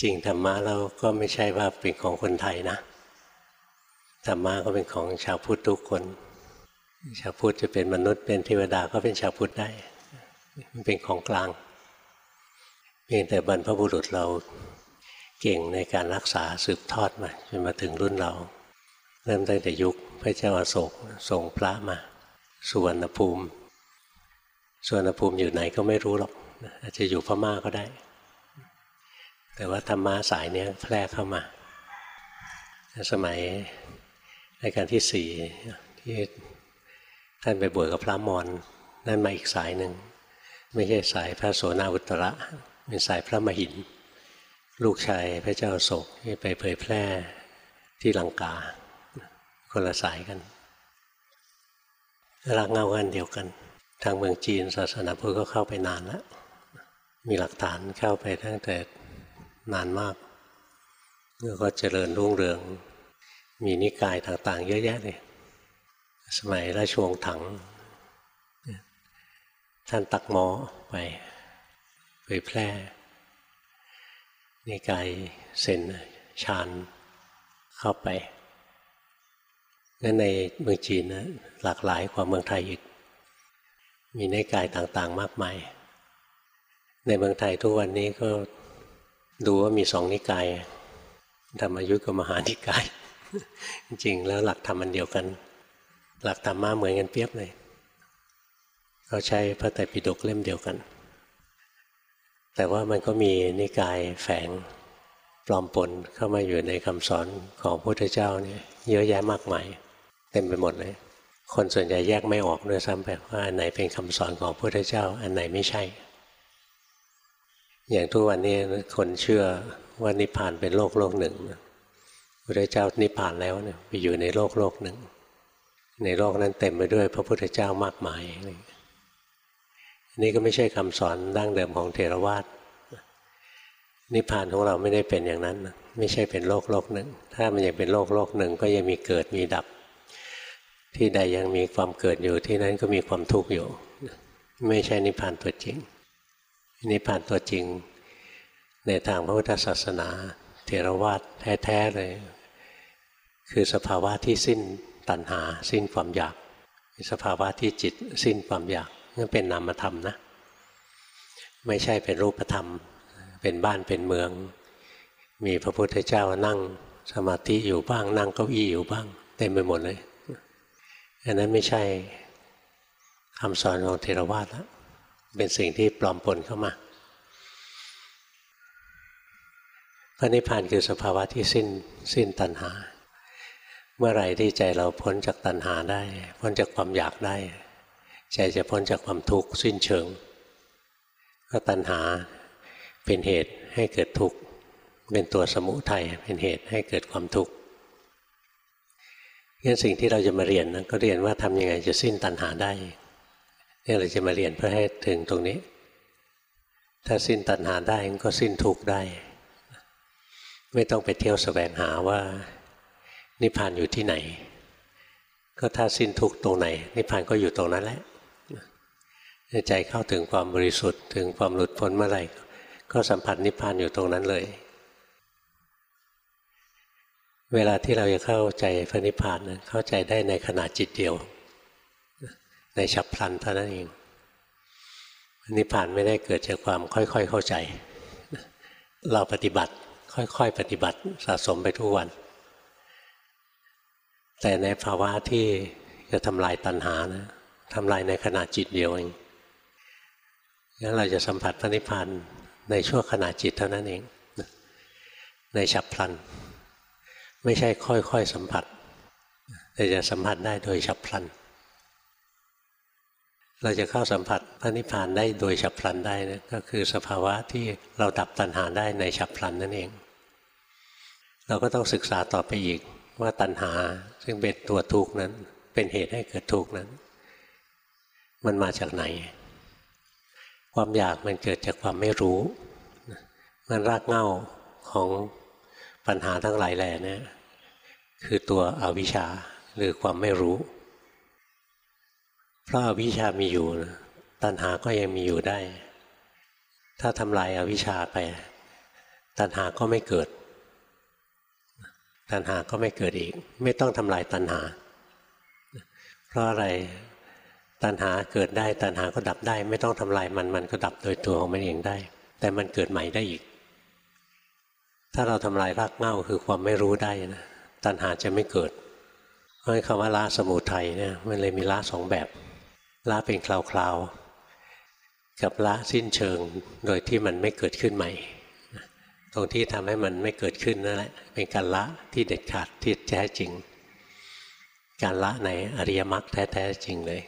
จริงธรรมะเราก็ไม่ใช่ว่าเป็นของคนไทยนะธรรมะก็เป็นของชาวพุทธทุกคน ชาวพุทธจะเป็นมนุษย์เป็นเทวดาก็เป็นชาวพุทธได้ มันเป็นของกลางเพียงแต่บรรพบุรุษเราเก่งในการรักษาสืบทอดมาจนมาถึงรุ่นเรา เริ่มตั้งแต่ยุคพระเจ้าอาโศกส่งพระมาสุวรรณภูมิสุวรรณภูมิอยู่ไหนก็ไม่รู้หรอกอาจจะอยู่พม่าก็ได้ แต่ว่าธรรมะสายนี้แพร่เข้ามา สมัยในการที่สี่ที่ท่านไปบวชกับพระมอญนั่นมาอีกสายหนึ่ง ไม่ใช่สายพระโสนาอุตระเป็นสายพระมหิน ลูกชายพระเจ้าโศกที่ไปเผยแพร่ที่ลังกา คนละสายกันรักเงากันเดียวกัน ทางเมืองจีนศาสนาพุทธก็เข้าไปนานแล้วมีหลักฐานเข้าไปตั้งแต่ นานมากแล้วก็เจริญรุ่งเรือง มีนิกายต่าง ๆ เยอะแยะเลยสมัยราชวงศ์ถัง ท่านตักหมอไปเผยแพร่ นิกายเซนชานเข้าไปงั้นในเมืองจีนนะหลากหลายกว่าเมืองไทยอีก มีนิกายต่างๆ มากมาย ในเมืองไทยทุกวันนี้ก็ ดูว่ามีสองนิกายธรรมยุทธกับมหานิกาย จริงแล้วหลักธรรมมันเดียวกัน หลักธรรมะเหมือนกันเปียบเลยเขาใช้พระไตรปิฎกเล่มเดียวกัน แต่ว่ามันก็มีนิกายแฝงปลอมปนเข้ามาอยู่ในคำสอนของพระพุทธเจ้าเนี่ยเยอะแยะมากมายเต็มไปหมดเลย คนส่วนใหญ่แยกไม่ออกด้วยซ้ำไปว่าอันไหนเป็นคำสอนของพระพุทธเจ้า อันไหนไม่ใช่ อย่างทุกวันนี้คนเชื่อว่านิพพานเป็นโลกโลกหนึ่งพระเจ้านิพพานแล้วเนี่ยไปอยู่ในโลกโลกหนึ่ง ในโลกนั้นเต็มไปด้วยพระพุทธเจ้ามากมายนี่ก็ไม่ใช่คำสอนดั้งเดิมของเทรวาสนิพพานของเราไม่ได้เป็นอย่างนั้น ไม่ใช่เป็นโลกโลกหนึ่ง ถ้ามันยังเป็นโลกโลกหนึ่งก็ยังมีเกิดมีดับ ที่ใดยังมีความเกิดอยู่ที่นั้นก็มีความทุกข์อยู่ ไม่ใช่นิพพานตัวจริง นิพพานตัวจริง ในทางพระพุทธศาสนา เทรวาสแท้ๆเลย คือสภาวะที่สิ้นตัณหา สิ้นความอยาก สภาวะที่จิตสิ้นความอยากนั่นเป็นนามธรรมนะ ไม่ใช่เป็นรูปธรรม เป็นบ้านเป็นเมือง มีพระพุทธเจ้านั่งสมาธิอยู่บ้างนั่งเก้าอี้อยู่บ้างเต็มไปหมดเลยอันนั้นไม่ใช่คำสอนของเทรวาสแล้ว เป็นสิ่งที่ปลอมปนเข้ามาพระนิพพานคือสภาวะที่สิ้นสิ้นตัณหา เมื่อไหร่ที่ใจเราพ้นจากตัณหาได้ พ้นจากความอยากได้ ใจจะพ้นจากความทุกข์สิ้นเชิงก็ตัณหาเป็นเหตุให้เกิดทุกข์เป็นตัวสมุทัยเป็นเหตุให้เกิดความทุกข์งั้นสิ่งที่เราจะมาเรียนนะก็เรียนว่าทำยังไงจะสิ้นตัณหาได้ เนี่ยเราจะมาเรียนเพื่อให้ถึงตรงนี้ ถ้าสิ้นตัณหาได้ก็สิ้นทุกข์ได้ ไม่ต้องไปเที่ยวสแสวงหาว่า นิพพานอยู่ที่ไหน ก็ถ้าสิ้นทุกข์ตรงไหน นิพพานก็อยู่ตรงนั้นแหละใจเข้าถึงความบริสุทธิ์ถึงความหลุดพ้นเมื่อไหร่ ก็สัมผัสนิพพานอยู่ตรงนั้นเลย เวลาที่เราจะเข้าใจพระนิพพานเข้าใจได้ในขณะจิตเดียว ในฉับพลันเท่านั้นเองนิพพานไม่ได้เกิดจากความค่อย ๆ เข้าใจ เราปฏิบัติค่อย ๆ ปฏิบัติสะสมไปทุกวัน แต่ในภาวะที่จะทำลายตัณหานะทำลายในขณะจิตเดียวเองงั้นเราจะสัมผัสพระนิพพานในช่วงขณะจิตเท่านั้นเอง ในฉับพลัน ไม่ใช่ค่อย ๆ สัมผัส แต่จะสัมผัสได้โดยฉับพลัน เราจะเข้าสัมผัสพระนิพพานได้โดยฉับพลันได้นะก็คือสภาวะที่เราดับตัณหาได้ในฉับพลันนั่นเอง เราก็ต้องศึกษาต่อไปอีกว่าตัณหาซึ่งเป็นตัวทุกข์นั้น เป็นเหตุให้เกิดทุกข์นั้น มันมาจากไหน ความอยากมันเกิดจากความไม่รู้ มันรากเหง้าของปัญหาทั้งหลายแหล่นี่คือตัวอวิชชาหรือความไม่รู้ เพราะอาวิชามีอยู่ตัณหาก็ยังมีอยู่ได้ ถ้าทำลายอาวิชชาไป ตัณหาก็ไม่เกิด ตัณหาก็ไม่เกิดอีก ไม่ต้องทำลายตัณหา เพราะอะไรตัณหาเกิดได้ตัณหาก็ดับได้ ไม่ต้องทำลายมันมันก็ดับโดยตัวของมันเองได้ แต่มันเกิดใหม่ได้อีก ถ้าเราทำลายรากเหง้าคือความไม่รู้ได้นะตัณหาจะไม่เกิดเพราะคำว่าละสมุทัยเนี่ยมันเลยมีละสองแบบ ละเป็นคราวๆกับละสิ้นเชิงโดยที่มันไม่เกิดขึ้นใหม่ ตรงที่ทำให้มันไม่เกิดขึ้นนั่นแหละเป็นการละที่เด็ดขาดที่แท้จริง การละในอริยมรรคแท้ๆจริงเลย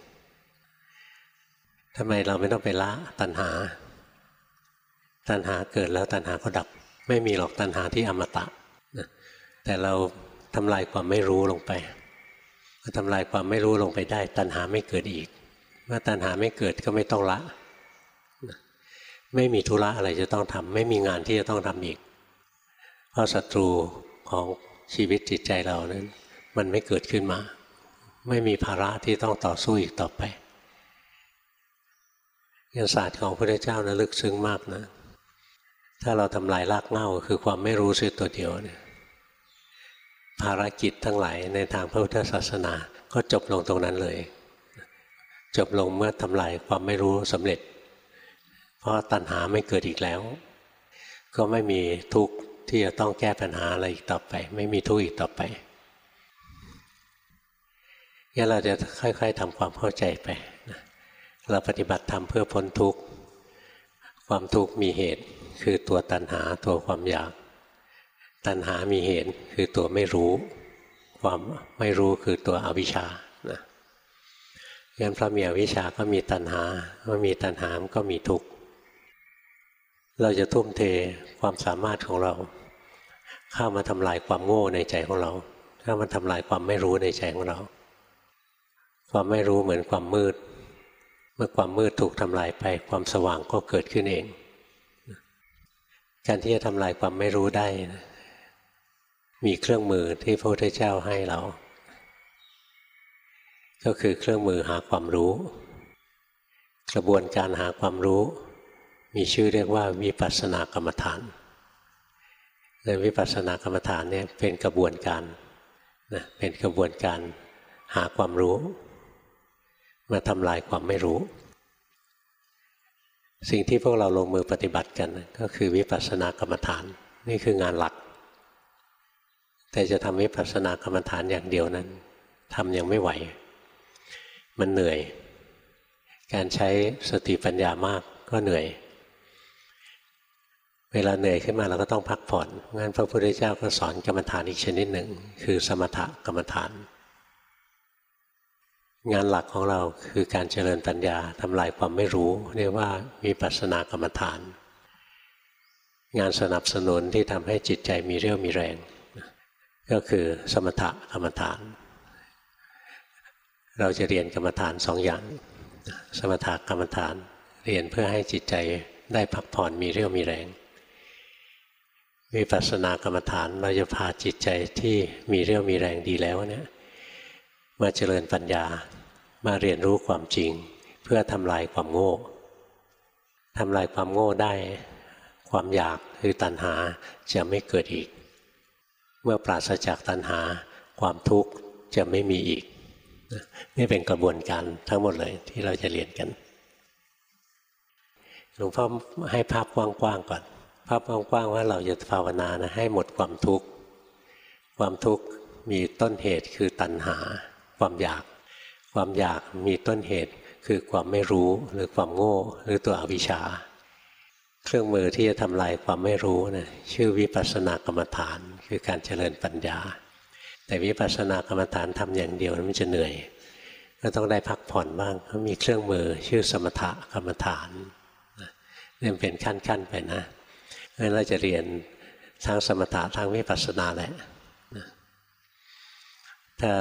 ทำไมเราไม่ต้องไปละตัณหา ตัณหาเกิดแล้วตัณหาก็ดับ ไม่มีหรอกตัณหาที่อมตะแต่เราทำลายความไม่รู้ลงไปทำลายความไม่รู้ลงไปได้ ตัณหาไม่เกิดอีก เมื่อตัณหาไม่เกิดก็ไม่ต้องละ ไม่มีธุระอะไรจะต้องทำไม่มีงานที่จะต้องทำอีก เพราะศัตรูของชีวิตจิตใจเรานั้น มันไม่เกิดขึ้นมา ไม่มีภาระที่ต้องต่อสู้อีกต่อไปยศาสตร์ของพระเจ้านะลึกซึ้งมากนะ ถ้าเราทำลายรากเหง้าคือความไม่รู้สึกตัวเดียวเนี่ยภารกิจทั้งหลายในทางพระพุทธศาสนาก็จบลงตรงนั้นเลย จบลงเมื่อทำลายความไม่รู้สำเร็จ เพราะตัณหาไม่เกิดอีกแล้ว ก็ไม่มีทุกข์ที่จะต้องแก้ปัญหาอะไรอีกต่อไป ไม่มีทุกข์อีกต่อไปงั้นเราจะค่อย ๆทำความเข้าใจไปนะเราปฏิบัติธรรมเพื่อพ้นทุกข์ ความทุกข์มีเหตุคือตัวตัณหาตัวความอยาก ตัณหามีเหตุคือตัวไม่รู้ ความไม่รู้คือตัวอวิชชา งั้นพระมีอวิชชาก็มีตัณหาเมื่อมีตัณหามันก็มีทุกข์เราจะทุ่มเทความสามารถของเรา เข้ามาทำลายความโง่ในใจของเราเข้ามาทำลายความไม่รู้ในใจของเรา ความไม่รู้เหมือนความมืด เมื่อความมืดถูกทำลายไป ความสว่างก็เกิดขึ้นเอง การที่จะทำลายความไม่รู้ได้ มีเครื่องมือที่พระพุทธเจ้าให้เรา ก็คือเครื่องมือหาความรู้ กระบวนการหาความรู้ มีชื่อเรียกว่าวิปัสสนากรรมฐานในวิปัสสนากรรมฐานเนี่ยเป็นกระบวนการนะเป็นกระบวนการหาความรู้ มาทำลายความไม่รู้ สิ่งที่พวกเราลงมือปฏิบัติกันก็คือวิปัสสนากรรมฐานนี่คืองานหลัก แต่จะทำวิปัสสนากรรมฐานอย่างเดียวนั้นทำยังไม่ไหว มันเหนื่อย การใช้สติปัญญามากก็เหนื่อย เวลาเหนื่อยขึ้นมาเราก็ต้องพักผ่อนงั้นพระพุทธเจ้าก็สอนกรรมฐานอีกชนิดหนึ่ง คือสมถกรรมฐาน งานหลักของเราคือการเจริญปัญญาทำลายความไม่รู้ เรียกว่ามีปัสนากรรมฐาน งานสนับสนุนที่ทำให้จิตใจมีเรี่ยวมีแรง ก็คือสมถกรรมฐาน เราจะเรียนกรรมฐานสองอย่าง สมถกรรมฐานเรียนเพื่อให้จิตใจได้พักผ่อนมีเรี่ยวมีแรงวิปัสสนากรรมฐานเราจะพาจิตใจที่มีเรี่ยวมีแรงดีแล้วเนี่ยมาเจริญปัญญามาเรียนรู้ความจริง เพื่อทำลายความโง่ทำลายความโง่ได้ ความอยากคือตัณหาจะไม่เกิดอีก เมื่อปราศจากตัณหา ความทุกข์จะไม่มีอีก นี่เป็นกระบวนการทั้งหมดเลยที่เราจะเรียนกันหลวงพ่อให้ภาพกว้างๆก่อน ภาพกว้างๆว่าเราจะภาวนานะให้หมดความทุกข์ความทุกข์มีต้นเหตุคือตัณหา ความอยาก ความอยากมีต้นเหตุคือความไม่รู้หรือความโง่หรือตัวอวิชชา เครื่องมือที่จะทำลายความไม่รู้นะชื่อวิปัสสนากรรมฐาน คือการเจริญปัญญา แต่วิปัสสนากรรมฐานทำอย่างเดียวมันจะเหนื่อย ก็ต้องได้พักผ่อนบ้างเขามีเครื่องมือชื่อสมถกรรมฐานนี่เป็นขั้นๆไปนะเพราะฉะนั้นเราจะเรียนทั้งสมถะทั้งวิปัสสนาแหละถ้า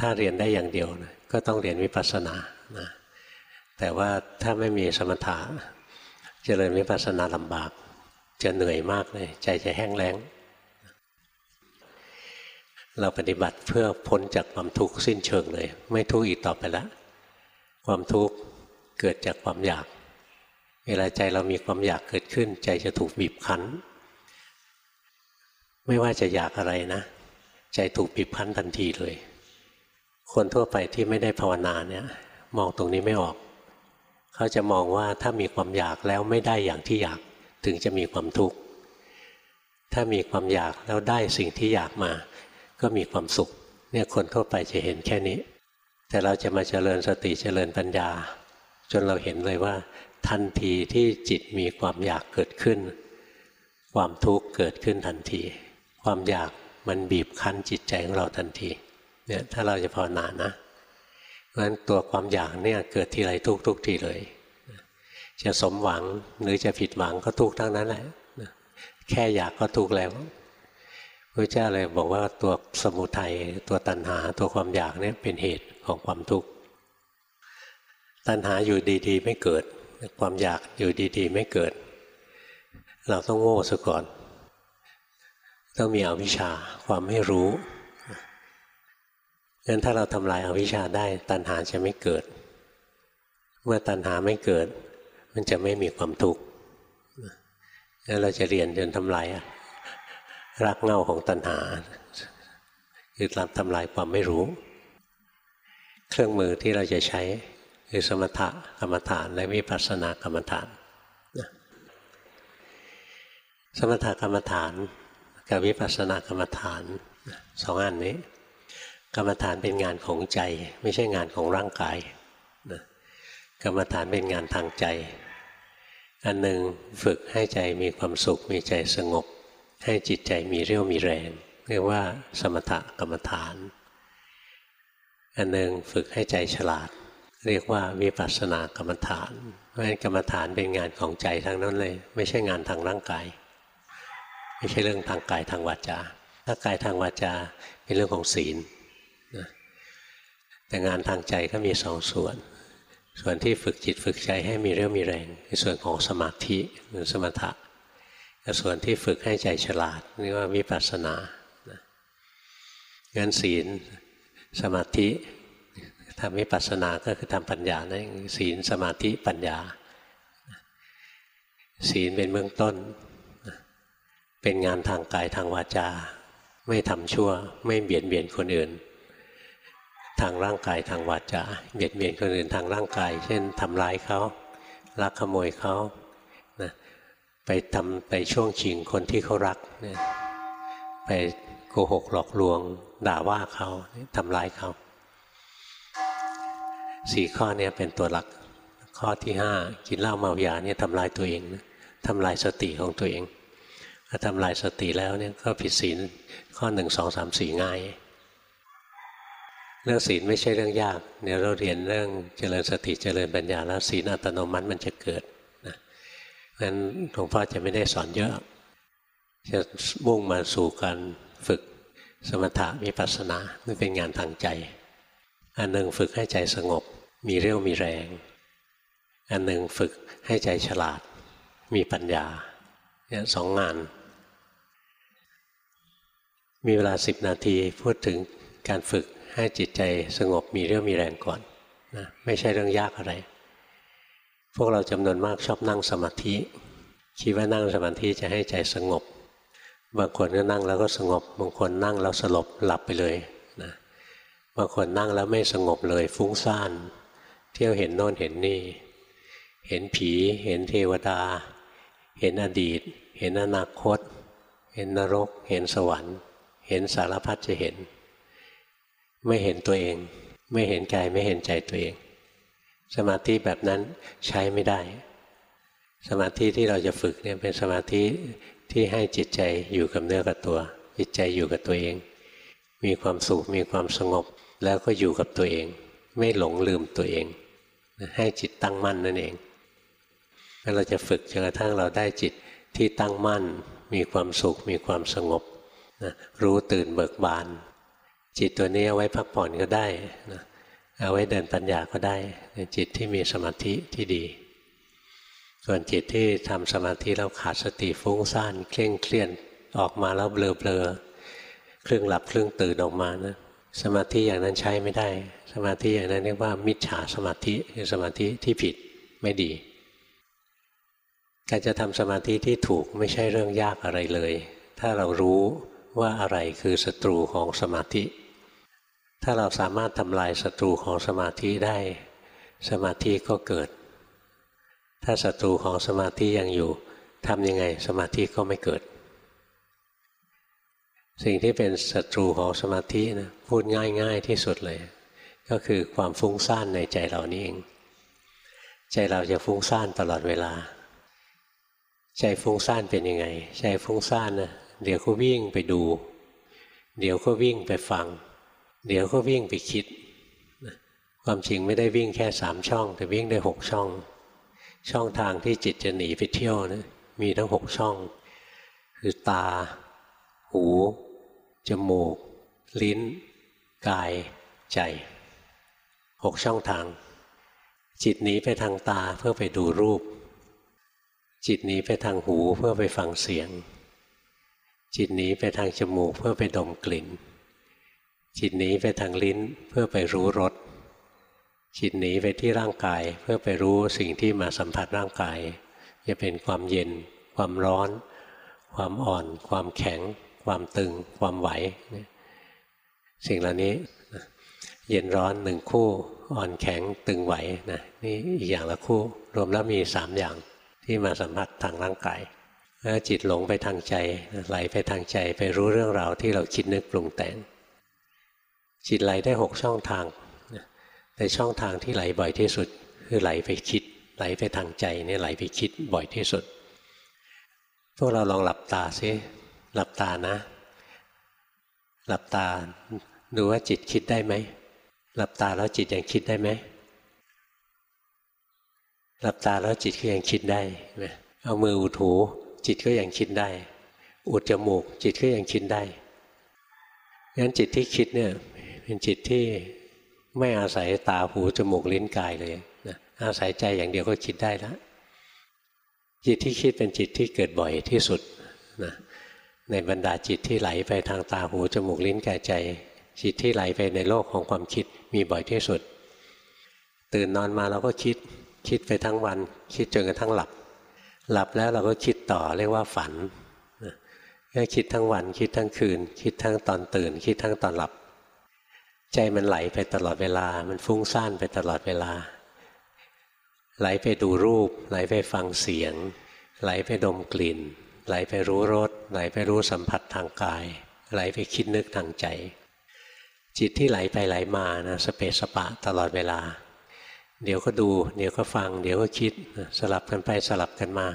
ถ้าเรียนได้อย่างเดียวนะก็ต้องเรียนวิปัสสนานะแต่ว่าถ้าไม่มีสมถะเจริญวิปัสสนาลำบาก จะเหนื่อยมากเลย ใจจะแห้งแล้ง เราปฏิบัติเพื่อพ้นจากความทุกข์สิ้นเชิงเลย ไม่ทุกข์อีกต่อไปแล้วความทุกข์เกิดจากความอยาก เวลาใจเรามีความอยากเกิดขึ้น ใจจะถูกบีบคั้น ไม่ว่าจะอยากอะไรนะ ใจถูกบีบคั้นทันทีเลย คนทั่วไปที่ไม่ได้ภาวนาเนี่ย มองตรงนี้ไม่ออก เขาจะมองว่าถ้ามีความอยากแล้วไม่ได้อย่างที่อยากถึงจะมีความทุกข์ถ้ามีความอยากแล้วได้สิ่งที่อยากมา ก็มีความสุข เนี่ยคนทั่วไปจะเห็นแค่นี้ แต่เราจะมาเจริญสติเจริญปัญญา จนเราเห็นเลยว่า ทันทีที่จิตมีความอยากเกิดขึ้น ความทุกข์เกิดขึ้นทันที ความอยากมันบีบคั้นจิตใจของเราทันทีเนี่ยถ้าเราจะภาวนานะเพราะฉะนั้นตัวความอยากเนี่ยเกิดทีไรทุกทุกทีเลย จะสมหวังหรือจะผิดหวังก็ทุกทั้งนั้นแหละแค่อยากก็ทุกแล้ว พระเจ้าเลยบอกว่าตัวสมุทัยตัวตัณหาตัวความอยากเนี่ยเป็นเหตุของความทุกข์ตัณหาอยู่ดีๆ ไม่เกิด ความอยากอยู่ดีๆ ไม่เกิด เราต้องโง่ซะก่อน ต้องมีอวิชชาความไม่รู้งั้นถ้าเราทำลายอาวิชชาได้ตัณหาจะไม่เกิด เมื่อตัณหาไม่เกิด มันจะไม่มีความทุกข์งั้นเราจะเรียนจนทำลาย รากเง่าของตัณหาคือทำทำลายความไม่รู้ เครื่องมือที่เราจะใช้คือสมถะกรรมฐานและวิปัสสนากรรมฐานสมถกรรมฐานกับวิปัสสนากรรมฐานสองอันนี้ กรรมฐานเป็นงานของใจ ไม่ใช่งานของร่างกายนะกรรมฐานเป็นงานทางใจ อันหนึ่งฝึกให้ใจมีความสุขมีใจสงบ ให้จิตใจมีเรี่ยวมีแรง เรียกว่าสมถกรรมฐาน อันหนึ่งฝึกให้ใจฉลาด เรียกว่าวิปัสสนากรรมฐาน เพราะฉะนั้นกรรมฐานเป็นงานของใจทั้งนั้นเลย ไม่ใช่งานทางร่างกาย ไม่ใช่เรื่องทางกายทางวาจาถ้ากายทางวาจาเป็นเรื่องของศีลนะแต่งานทางใจก็มีสองส่วน ส่วนที่ฝึกจิตฝึกใจให้มีเรี่ยวมีแรงคือส่วนของสมาธิหรือสมถะ ส่วนที่ฝึกให้ใจฉลาดเรียกว่าวิปัสสนางั้นศีลสมาธิทำวิปัสสนาก็คือทำปัญญานะศีลสมาธิปัญญา ศีลเป็นเบื้องต้น เป็นงานทางกายทางวาจา ไม่ทำชั่ว ไม่เบียดเบียนคนอื่น ทางร่างกายทางวาจา เบียดเบียนคนอื่นทางร่างกาย เช่นทำร้ายเขาลักขโมยเขา ไปทำไปช่วงชิงคนที่เขารักนะไปโกหกหลอกลวง ด่าว่าเขาทำร้ายเขาสี่ข้อนี้เป็นตัวหลัก ข้อที่ห้ากินเหล้าเมายาเนี่ยทำลายตัวเองทำลายสติของตัวเองถ้าทำลายสติแล้วเนี่ยก็ผิดศีลข้อหนึ่งสองสามสี่ง่าย เรื่องศีลไม่ใช่เรื่องยากเนี่ยเราเรียนเรื่องเจริญสติเจริญปัญญาแล้วศีลอัตโนมัติมันจะเกิด งั้นหลวงพ่อจะไม่ได้สอนเยอะ จะมุ่งมาสู่การฝึกสมถะมีปัสนาไม่เป็นงานทางใจ อันหนึ่งฝึกให้ใจสงบ มีเรี่ยวมีแรง อันหนึ่งฝึกให้ใจฉลาด มีปัญญาเนี่ยสองงาน มีเวลาสิบนาทีพูดถึงการฝึกให้จิตใจสงบมีเรี่ยวมีแรงก่อนนะไม่ใช่เรื่องยากอะไร พวกเราจำนวนมากชอบนั่งสมาธิ คิดว่านั่งสมาธิจะให้ใจสงบ บางคนก็นั่งแล้วก็สงบ บางคนนั่งแล้วสลบหลับไปเลยนะบางคนนั่งแล้วไม่สงบเลย ฟุ้งซ่าน เที่ยวเห็นโน่นเห็นนี่ เห็นผี เห็นเทวดา เห็นอดีต เห็นอนาคต เห็นนรก เห็นสวรรค์ เห็นสารพัดจะเห็น ไม่เห็นตัวเอง ไม่เห็นกายไม่เห็นใจตัวเอง สมาธิแบบนั้นใช้ไม่ได้ สมาธิที่เราจะฝึกเนี่ยเป็นสมาธิที่ให้จิตใจอยู่กับเนื้อกับตัว จิตใจอยู่กับตัวเอง มีความสุขมีความสงบ แล้วก็อยู่กับตัวเอง ไม่หลงลืมตัวเอง ให้จิตตั้งมั่นนั่นเองแล้วเราจะฝึกจนกระทั่งเราได้จิตที่ตั้งมั่น มีความสุขมีความสงบนะรู้ตื่นเบิกบาน จิตตัวนี้เอาไว้พักผ่อนก็ได้นะ เอาไว้เดินปัญญาก็ได้จิตที่มีสมาธิที่ดี ส่วนจิตที่ทำสมาธิแล้วขาดสติฟุ้งซ่านเคร่งเครียดออกมาแล้วเบลอเบลอครึ่งหลับครึ่งตื่นออกมานะสมาธิอย่างนั้นใช้ไม่ได้ สมาธิอย่างนั้นเรียกว่ามิจฉาสมาธิคือสมาธิที่ผิดไม่ดี การจะทำสมาธิที่ถูกไม่ใช่เรื่องยากอะไรเลย ถ้าเรารู้ว่าอะไรคือศัตรูของสมาธิ ถ้าเราสามารถทำลายศัตรูของสมาธิได้ สมาธิก็เกิด ถ้าศัตรูของสมาธิยังอยู่ทำยังไงสมาธิก็ไม่เกิด สิ่งที่เป็นศัตรูของสมาธินะพูดง่ายๆที่สุดเลย ก็คือความฟุ้งซ่านในใจเรานี่เอง ใจเราจะฟุ้งซ่านตลอดเวลา ใจฟุ้งซ่านเป็นยังไง ใจฟุ้งซ่านนะเดี๋ยวก็วิ่งไปดู เดี๋ยวก็วิ่งไปฟัง เดี๋ยวก็วิ่งไปคิด ความจริงไม่ได้วิ่งแค่สามช่อง แต่วิ่งได้หกช่อง ช่องทางที่จิตจะหนีไปเที่ยวนะมีทั้งหกช่อง คือตา หู จมูก ลิ้น กาย ใจหกช่องทาง จิตหนีไปทางตาเพื่อไปดูรูป จิตหนีไปทางหูเพื่อไปฟังเสียง จิตหนีไปทางจมูกเพื่อไปดมกลิ่น จิตหนีไปทางลิ้นเพื่อไปรู้รสจิตหนีไปที่ร่างกายเพื่อไปรู้สิ่งที่มาสัมผัสร่างกาย จะเป็นความเย็น ความร้อน ความอ่อน ความแข็ง ความตึง ความไหว สิ่งเหล่านี้ เย็นร้อนหนึ่งคู่ อ่อนแข็งตึงไหวนะนี่อีกอย่างละคู่ รวมแล้วมีสามอย่างที่มาสัมผัสทางร่างกายแล้วจิตหลงไปทางใจไหลไปทางใจไปรู้เรื่องราวที่เราคิดนึกปรุงแต่ง จิตไหลได้หกช่องทางแต่ช่องทางที่ไหลบ่อยที่สุด คือไหลไปคิด ไหลไปทางใจนี่ไหลไปคิดบ่อยที่สุด พวกเราลองหลับตาซิหลับตานะ หลับตาดูว่าจิตคิดได้ไหมหลับตาแล้วจิตยังคิดได้ไหมหลับตาแล้วจิตก็ยังคิดได้เอามืออุดหู จิตก็ยังคิดได้ อุดจมูก จิตก็ยังคิดได้งั้นจิตที่คิดเนี่ย เป็นจิตที่ไม่อาศัยตาหูจมูกลิ้นกายเลยนะอาศัยใจอย่างเดียวก็คิดได้แล้วจิตที่คิดเป็นจิตที่เกิดบ่อยที่สุดนะในบรรดาจิตที่ไหลไปทางตาหูจมูกลิ้นกายใจ จิตที่ไหลไปในโลกของความคิดมีบ่อยที่สุด ตื่นนอนมาเราก็คิดคิดไปทั้งวัน คิดจนกระทั่งหลับ หลับแล้วเราก็คิดต่อเรียกว่าฝันก็คิดทั้งวันคิดทั้งคืน คิดทั้งตอนตื่น คิดทั้งตอนหลับ ใจมันไหลไปตลอดเวลา มันฟุ้งซ่านไปตลอดเวลา ไหลไปดูรูป ไหลไปฟังเสียง ไหลไปดมกลิ่น ไหลไปรู้รสไหลไปรู้สัมผัสทางกาย ไหลไปคิดนึกทางใจ จิตที่ไหลไปไหลมานะสเปสปะตลอดเวลา เดี๋ยวก็ดู เดี๋ยวก็ฟัง เดี๋ยวก็คิดสลับกันไปสลับกันมา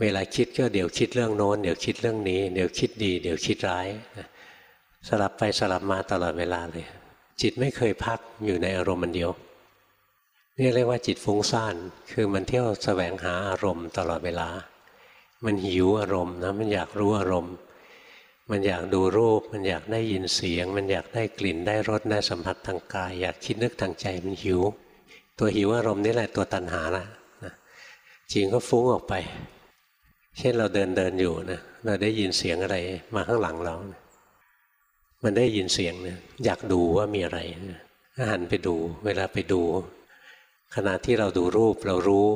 เวลาคิดก็เดี๋ยวคิดเรื่องโน้น เดี๋ยวคิดเรื่องนี้ เดี๋ยวคิดดี เดี๋ยวคิดร้าย สลับไปสลับมาตลอดเวลาเลย จิตไม่เคยพักอยู่ในอารมณ์มันเดียวนี่เรียกว่าจิตฟุ้งซ่านคือมันเที่ยวแสวงหาอารมณ์ตลอดเวลา มันหิวอารมณ์นะมันอยากรู้อารมณ์ มันอยากดูรูป มันอยากได้ยินเสียง มันอยากได้กลิ่นได้รสได้สัมผัสทางกาย อยากคิดนึกทางใจมันหิว ตัวหิวอารมณ์นี่แหละตัวตัณหาละนะจริงก็ฟุ้งออกไป เช่นเราเดินเดินอยู่นะเราได้ยินเสียงอะไรมาข้างหลังเรา มันได้ยินเสียงเนี่ยอยากดูว่ามีอะไรหันไปดู เวลาไปดู ขณะที่เราดูรูปเรารู้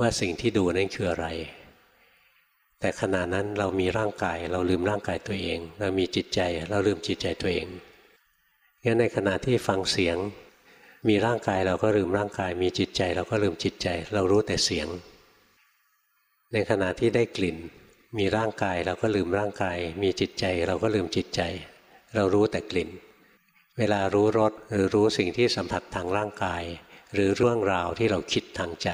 ว่าสิ่งที่ดูนั้นคืออะไร แต่ขณะนั้นเรามีร่างกาย เราลืมร่างกายตัวเอง เรามีจิตใจ เราลืมจิตใจตัวเองงั้นในขณะที่ฟังเสียง มีร่างกายเราก็ลืมร่างกาย มีจิตใจ เราก็ลืมจิตใจ เรารู้แต่เสียง ในขณะที่ได้กลิ่น มีร่างกายเราก็ลืมร่างกาย มีจิตใจ เราก็ลืมจิตใจ เรารู้แต่กลิ่น เวลารู้รสหรือรู้สิ่งที่สัมผัสทางร่างกาย หรือเรื่องราวที่เราคิดทางใจ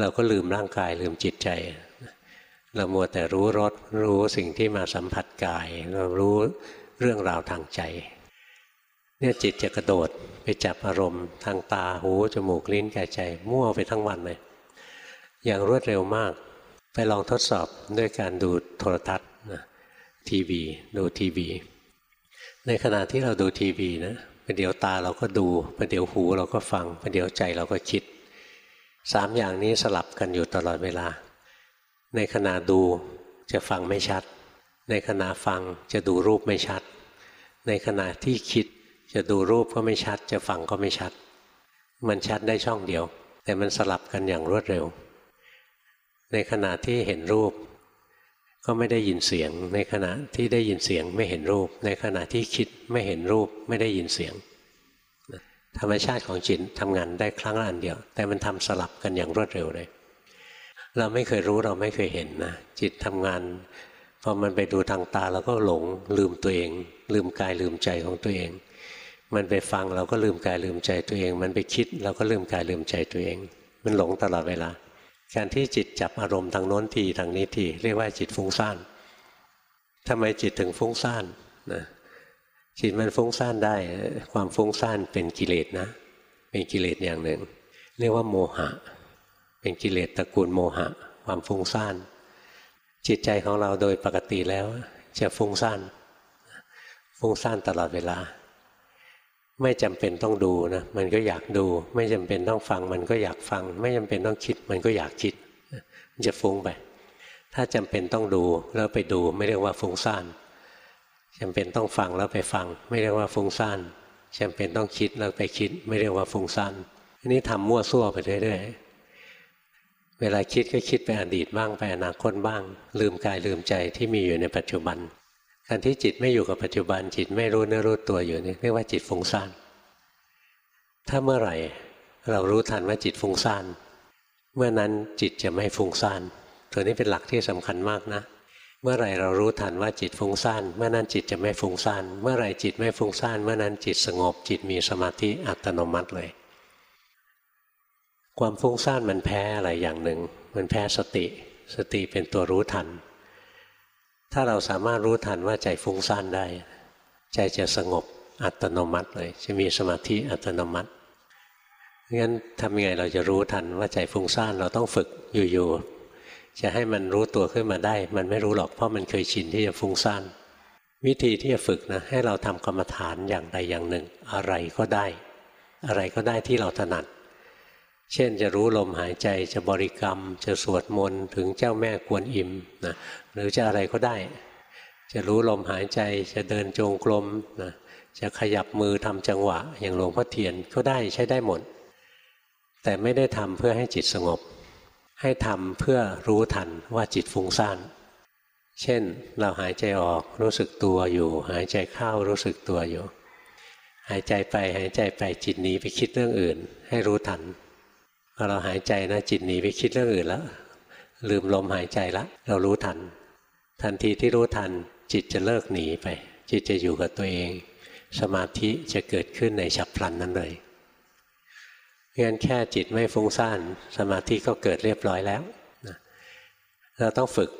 เราก็ลืมร่างกายลืมจิตใจ เรามัวแต่รู้รสรู้สิ่งที่มาสัมผัสกาย เรารู้เรื่องราวทางใจเนี่ยจิตจะกระโดดไปจับอารมณ์ทางตาหูจมูกลิ้นกายใจ มั่วไปทั้งวันเลย อย่างรวดเร็วมาก ไปลองทดสอบด้วยการดูโทรทัศน์ทีวี ดูทีวี ในขณะที่เราดูทีวีนะประเดี๋ยวตาเราก็ดูประเดี๋ยวหูเราก็ฟังประเดี๋ยวใจเราก็คิดสามอย่างนี้สลับกันอยู่ตลอดเวลา ในขณะดูจะฟังไม่ชัด ในขณะฟังจะดูรูปไม่ชัด ในขณะที่คิดจะดูรูปก็ไม่ชัด จะฟังก็ไม่ชัด มันชัดได้ช่องเดียว แต่มันสลับกันอย่างรวดเร็ว ในขณะที่เห็นรูป ก็ไม่ได้ยินเสียง ในขณะที่ได้ยินเสียงไม่เห็นรูป ในขณะที่คิดไม่เห็นรูปไม่ได้ยินเสียงธรรมชาติของจิตทำงานได้ครั้งละอันเดียว แต่มันทำสลับกันอย่างรวดเร็วเลย เราไม่เคยรู้เราไม่เคยเห็นนะจิตทำงานพอมันไปดูทางตาเราก็หลงลืมตัวเอง ลืมกายลืมใจของตัวเอง มันไปฟังเราก็ลืมกายลืมใจตัวเอง มันไปคิดเราก็ลืมกายลืมใจตัวเอง มันหลงตลอดเวลา การที่จิตจับอารมณ์ทางโน้นทีทางนี้ทีเรียกว่าจิตฟุ้งซ่านทำไมจิตถึงฟุ้งซ่านนะจิตมันฟุ้งซ่านได้ ความฟุ้งซ่านเป็นกิเลสนะ เป็นกิเลสอย่างหนึ่ง เรียกว่าโมหะ เป็นกิเลสตระกูลโมหะ ความฟุ้งซ่าน จิตใจของเราโดยปกติแล้ว จะฟุ้งซ่าน ฟุ้งซ่านตลอดเวลา ไม่จำเป็นต้องดูนะมันก็อยากดู ไม่จำเป็นต้องฟัง มันก็อยากฟัง ไม่จำเป็นต้องคิด มันก็อยากคิดมันจะฟุ้งไป ถ้าจำเป็นต้องดูแล้วไปดูไม่เรียกว่าฟุ้งซ่านจำเป็นต้องฟังแล้วไปฟัง ไม่เรียกว่าฟุ้งซ่านจำเป็นต้องคิดแล้วไปคิด ไม่เรียกว่าฟุ้งซ่านอันนี้ทำมั่วซั่วไปเรื่อยๆเวลาคิดก็คิดไปอดีตบ้างไปอนาคตบ้าง ลืมกายลืมใจที่มีอยู่ในปัจจุบัน การที่จิตไม่อยู่กับปัจจุบันจิตไม่รู้เนื้อรู้ตัวอยู่นี่เรียกว่าจิตฟุ้งซ่าน ถ้าเมื่อไหร่เรารู้ทันว่าจิตฟุ้งซ่าน เมื่อนั้นจิตจะไม่ฟุ้งซ่าน ตัวนี้เป็นหลักที่สำคัญมากนะ เมื่อไหร่เรารู้ทันว่าจิตฟุ้งซ่าน เมื่อนั้นจิตจะไม่ฟุ้งซ่าน เมื่อไหร่จิตไม่ฟุ้งซ่าน เมื่อนั้นจิตสงบจิตมีสมาธิอัตโนมัติเลย ความฟุ้งซ่านมันแพ้อะไรอย่างหนึ่ง มันแพ้สติ สติเป็นตัวรู้ทัน ถ้าเราสามารถรู้ทันว่าใจฟุ้งซ่านได้ ใจจะสงบอัตโนมัติเลย จะมีสมาธิอัตโนมัติงั้นทำยังไงเราจะรู้ทันว่าใจฟุ้งซ่านเราต้องฝึกอยู่ๆจะให้มันรู้ตัวขึ้นมาได้ มันไม่รู้หรอกเพราะมันเคยชินที่จะฟุ้งซ่านวิธีที่จะฝึกนะให้เราทำกรรมฐานอย่างใดอย่างหนึ่ง อะไรก็ได้ อะไรก็ได้ที่เราถนัด เช่นจะรู้ลมหายใจจะบริกรรม จะสวดมนต์ถึงเจ้าแม่กวนอิมนะหรือจะอะไรก็ได้ จะรู้ลมหายใจจะเดินจงกรมนะจะขยับมือทำจังหวะ อย่างหลวงพ่อเทียนก็ได้ใช้ได้หมด แต่ไม่ได้ทำเพื่อให้จิตสงบ ให้ทำเพื่อรู้ทันว่าจิตฟุ้งซ่านเช่นเราหายใจออกรู้สึกตัวอยู่ หายใจเข้ารู้สึกตัวอยู่ หายใจไปหายใจไปจิตหนีไปคิดเรื่องอื่น ให้รู้ทัน อเราหายใจนะจิตหนีไปคิดเรื่องอื่นแล้ว ลืมลมหายใจแล้วเรารู้ทัน ทันทีที่รู้ทัน จิตจะเลิกหนีไป จิตจะอยู่กับตัวเอง สมาธิจะเกิดขึ้นในฉับพลันนั้นเลยงั้นแค่จิตไม่ฟุ้งซ่านสมาธิก็เกิดเรียบร้อยแล้วเราต้องฝึก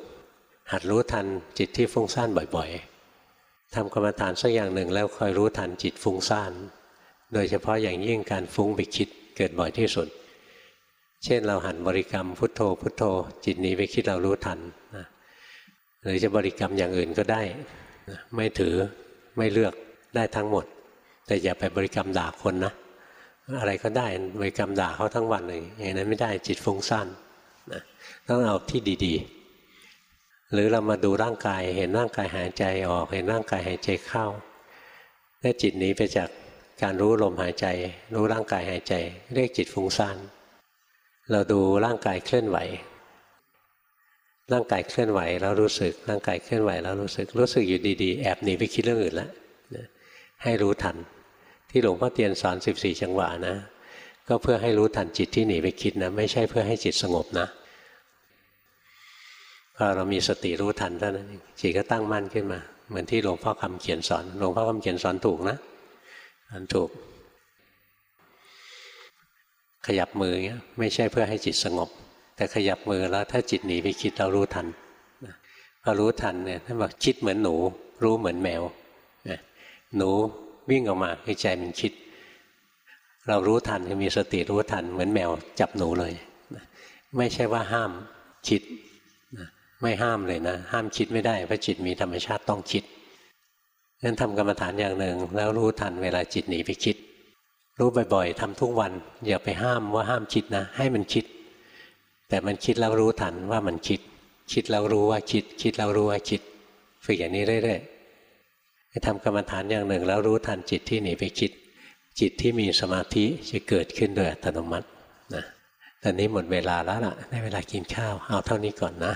หัดรู้ทันจิตที่ฟุ้งซ่านบ่อยๆทำกรรมฐานสักอย่างหนึ่งแล้วคอยรู้ทันจิตฟุ้งซ่าน โดยเฉพาะอย่างยิ่งการฟุ้งไปคิดเกิดบ่อยที่สุด เช่นเราหันบริกรรมพุทโธ พุทโธ จิตหนีไปคิดเรารู้ทันนะหรือจะบริกรรมอย่างอื่นก็ได้นะไม่ถือไม่เลือกได้ทั้งหมด แต่อย่าไปบริกรรมด่าคนนะ อะไรก็ได้บริกรรมด่าเขาทั้งวันเลยอย่างนั้นไม่ได้จิตฟุ้งซ่านนะต้องเอาที่ดีๆ หรือเรามาดูร่างกายเห็นร่างกายหายใจออก เห็นร่างกายหายใจเข้าถ้าจิตหนีไปจากการรู้ลมหายใจ รู้ร่างกายหายใจ เรียกจิตฟุ้งซ่าน เราดูร่างกายเคลื่อนไหว ร่างกายเคลื่อนไหวแล้วรู้สึก ร่างกายเคลื่อนไหวแล้วรู้สึก รู้สึกอยู่ดีๆ แอบหนีไปคิดเรื่องอื่นแล้วให้รู้ทัน ที่หลวงพ่อเตียนสอนสิบสี่จังหวะนะ ก็เพื่อให้รู้ทันจิตที่หนีไปคิดนะ ไม่ใช่เพื่อให้จิตสงบนะพอเรามีสติรู้ทันเท่านั้นจิตก็ตั้งมั่นขึ้นมา เหมือนที่หลวงพ่อคำเขียนสอน หลวงพ่อคำเขียนสอนถูกนะอันถูก ขยับมือเงี้ยไม่ใช่เพื่อให้จิตสงบ แต่ขยับมือแล้วถ้าจิตหนีไปคิดเรารู้ทันพอรู้ทันเนี่ยท่านบอกคิดเหมือนหนู รู้เหมือนแมวหนูวิ่งออกมาให้ใจมันคิด เรารู้ทันคือมีสติรู้ทัน เหมือนแมวจับหนูเลยไม่ใช่ว่าห้ามคิดไม่ห้ามเลยนะ ห้ามคิดไม่ได้เพราะจิตมีธรรมชาติต้องคิดนั้นทำกรรมฐานอย่างหนึ่งแล้วรู้ทันเวลาจิตหนีไปคิด รู้บ่อยๆทำทุกวัน อย่าไปห้ามว่าห้ามคิดนะ ให้มันคิด แต่มันคิดแล้วรู้ทันว่ามันคิด คิดแล้วรู้ว่าคิด คิดแล้วรู้ว่าคิดฝึกอย่างนี้เรื่อยๆไปทำกรรมฐานอย่างหนึ่ง แล้วรู้ทันจิตที่หนีไปคิด จิตที่มีสมาธิจะเกิดขึ้นโดยอัตโนมัตินะตอนนี้หมดเวลาแล้วล่ะได้เวลากินข้าวเอาเท่านี้ก่อนนะ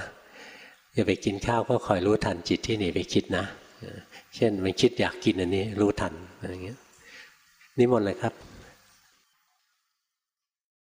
อย่าไปกินข้าวก็คอยรู้ทันจิตที่หนีไปคิดนะ เช่นมันคิดอยากกินอันนี้รู้ทันอะไรเงี้ยนิมนต์เลยครับ